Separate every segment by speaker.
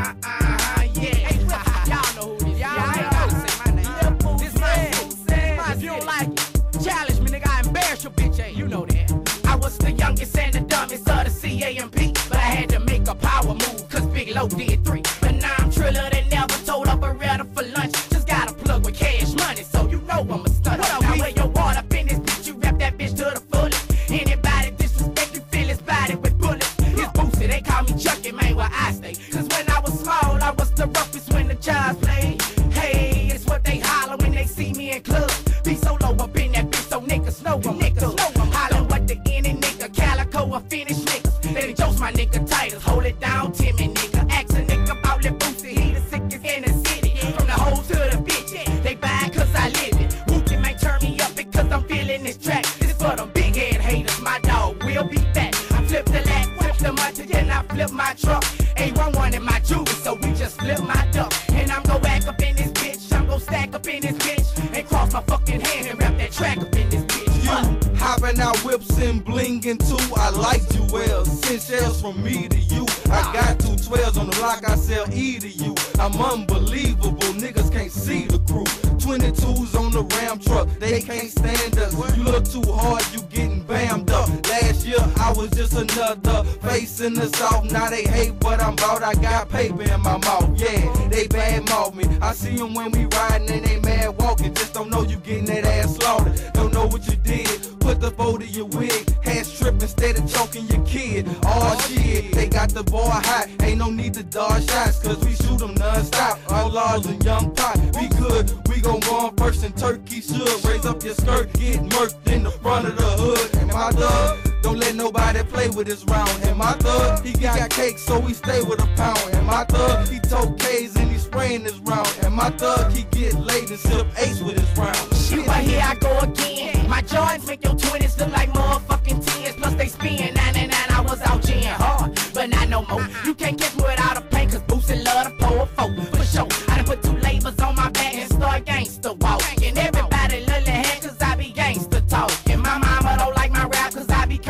Speaker 1: Uh, uh, the roughest when the child play. Hey, it's what they holler when they see me in clubs. Be so low up in that bitch, so niggas know I'm niggas. Know I'm hollering what the any nigga, calico or finish niggas. Then jokes my nigga Titus, hold it down, Timmy nigga. Ask a nigga about the boosted, he the sickest in the city. From the hole to the bitch, they buy cause I live it. Wookie may turn me up because I'm feeling this track. This is for them big head haters, my dog will be back. I flip the lat, flip the mutton, then I flip my truck. A11 in my jewelry, so we just flip my duck. And I'm gon' whack up in this bitch, I'm gon' stack up in this bitch. And cross my fucking hand and wrap that track up in this bitch.
Speaker 2: You hopping out whips and blinging too. I like you well. Send shells from me to you. I got two 12s on the block, I sell E to you. I'm unbelievable, niggas I was just another face in the south. Now they hate what I'm about. I got paper in my mouth, yeah. They bad mouth me. I see them when we riding and they mad walking. Just don't know you getting that ass slaughtered. Don't know what you did. Put the fold to your wig. Hand strip instead of choking your kid. Oh shit, they got the boy hot. Ain't no need to dodge shots, cause we shoot them non-stop. Outlaws and young pot. Be good, we gon' go on first and turkey should. Raise up your skirt, get murked in the front of the hood. And my thug, don't let nobody play with his round. And my thug, he got cake, so we stay with a pound. And my thug, he told K's and he spraying his round. And my thug, he get laid and sip ace with his round.
Speaker 1: Shit, but here I go again. My joints make your 20s look like motherfucking 10s. Plus they spin 99, I was out gin hard, but not no more. You can't catch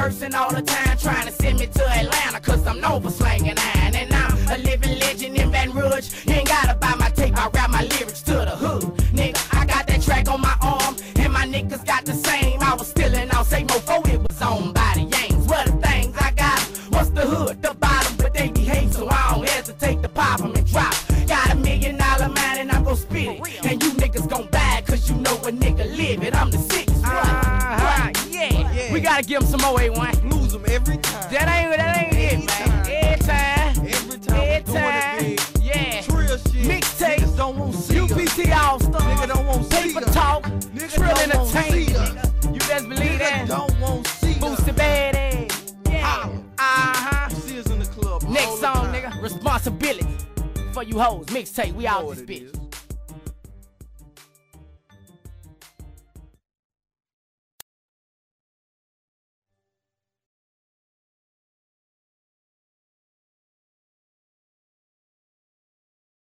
Speaker 1: cursing all the time. Trying to send me to Atlanta, cause I'm for slanging iron. And I'm a living legend in Baton Rouge. You ain't gotta buy my tape, I rap my lyrics to the hood. Nigga, I got that track on my arm, and my niggas got the same. I was stealing say mofo, it was on by the Yangs. What the things I got? What's the hood? The bottom, but they behave, so I don't hesitate to pop 'em and drop. Got a million dollar man, and I'm gon' spit it. Gotta give him some more A1.
Speaker 2: Lose them every time.
Speaker 1: That ain't, that ain't it, man. Every time.
Speaker 2: Every time
Speaker 1: Every time.
Speaker 2: big.
Speaker 1: Yeah.
Speaker 2: Trill shit.
Speaker 1: Mixtape.
Speaker 2: Don't want see.
Speaker 1: UPT All Stars.
Speaker 2: Nigga don't want see
Speaker 1: Paper
Speaker 2: us.
Speaker 1: Talk.
Speaker 2: Nigga
Speaker 1: Trill
Speaker 2: don't want to see us.
Speaker 1: You best believe
Speaker 2: Nigga
Speaker 1: that.
Speaker 2: don't want see us.
Speaker 1: Boosie Badass. Yeah. Uh-huh.
Speaker 2: See us in the club
Speaker 1: Next song,
Speaker 2: time.
Speaker 1: nigga. Responsibility. For you hoes. Mixtape. We out this bitch.
Speaker 2: is.